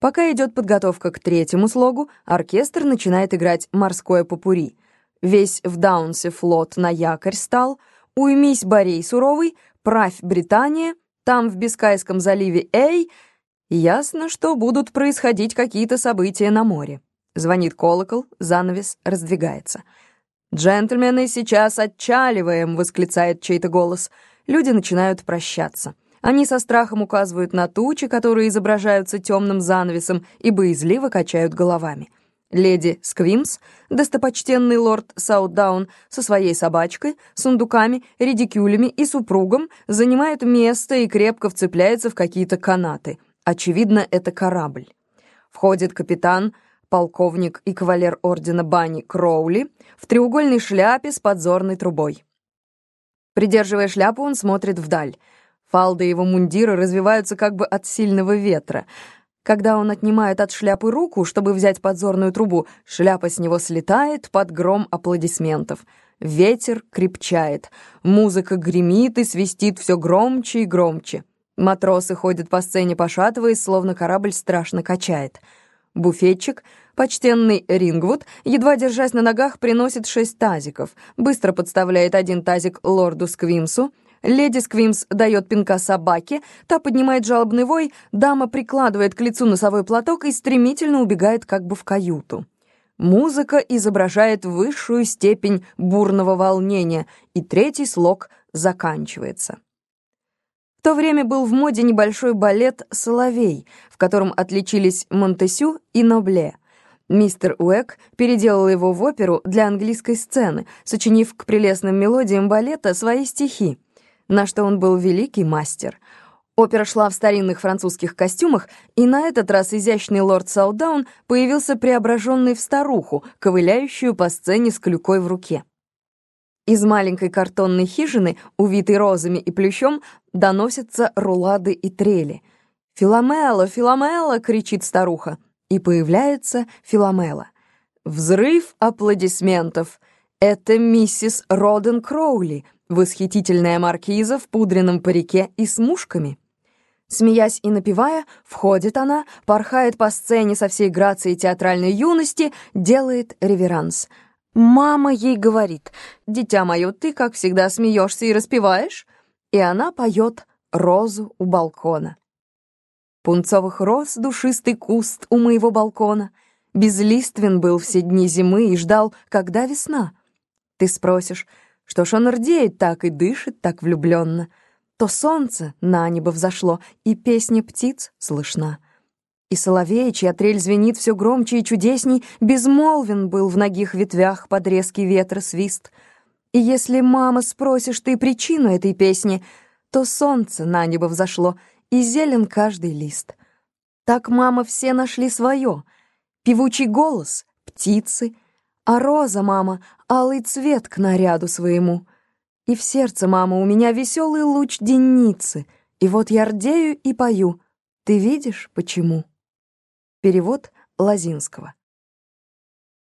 Пока идет подготовка к третьему слогу, оркестр начинает играть морское попури. Весь в даунсе флот на якорь стал, уймись Борей суровый, правь Британия, там в Бискайском заливе Эй, ясно, что будут происходить какие-то события на море. Звонит колокол, занавес раздвигается. «Джентльмены, сейчас отчаливаем!» — восклицает чей-то голос. Люди начинают прощаться. Они со страхом указывают на тучи, которые изображаются темным занавесом, и боязливо качают головами. Леди Сквимс, достопочтенный лорд Саутдаун со своей собачкой, сундуками, редикюлями и супругом занимает место и крепко вцепляется в какие-то канаты. Очевидно, это корабль. Входит капитан, полковник и кавалер ордена Бани Кроули в треугольной шляпе с подзорной трубой. Придерживая шляпу, он смотрит вдаль — Фалды его мундира развиваются как бы от сильного ветра. Когда он отнимает от шляпы руку, чтобы взять подзорную трубу, шляпа с него слетает под гром аплодисментов. Ветер крепчает, музыка гремит и свистит все громче и громче. Матросы ходят по сцене, пошатываясь, словно корабль страшно качает. Буфетчик, почтенный Рингвуд, едва держась на ногах, приносит шесть тазиков, быстро подставляет один тазик лорду Сквимсу, Леди Сквимс дает пинка собаке, та поднимает жалобный вой, дама прикладывает к лицу носовой платок и стремительно убегает как бы в каюту. Музыка изображает высшую степень бурного волнения, и третий слог заканчивается. В то время был в моде небольшой балет «Соловей», в котором отличились Монтесю и Нобле. Мистер Уэк переделал его в оперу для английской сцены, сочинив к прелестным мелодиям балета свои стихи на что он был великий мастер. Опера шла в старинных французских костюмах, и на этот раз изящный лорд Саудаун появился преображенный в старуху, ковыляющую по сцене с клюкой в руке. Из маленькой картонной хижины, увитой розами и плющом, доносятся рулады и трели. «Филомела, Филомела!» — кричит старуха. И появляется Филомела. Взрыв аплодисментов. Это миссис Роден Кроули — Восхитительная маркиза в пудренном парике и с мушками. Смеясь и напевая, входит она, порхает по сцене со всей грацией театральной юности, делает реверанс. Мама ей говорит, «Дитя мое, ты, как всегда, смеешься и распеваешь?» И она поет «Розу у балкона». Пунцовых роз душистый куст у моего балкона. Безлиствен был все дни зимы и ждал, когда весна. Ты спросишь, что ж он рдеет так и дышит так влюбленно? То солнце на небо взошло, и песня птиц слышна. И соловей, чья трель звенит все громче и чудесней, безмолвен был в ногих ветвях под резкий ветра свист. И если, мама, спросишь ты причину этой песни, то солнце на небо взошло, и зелен каждый лист. Так, мама, все нашли свое. Певучий голос, птицы — а роза, мама, алый цвет к наряду своему. И в сердце, мама, у меня веселый луч денницы, и вот я рдею и пою. Ты видишь, почему? Перевод Лазинского.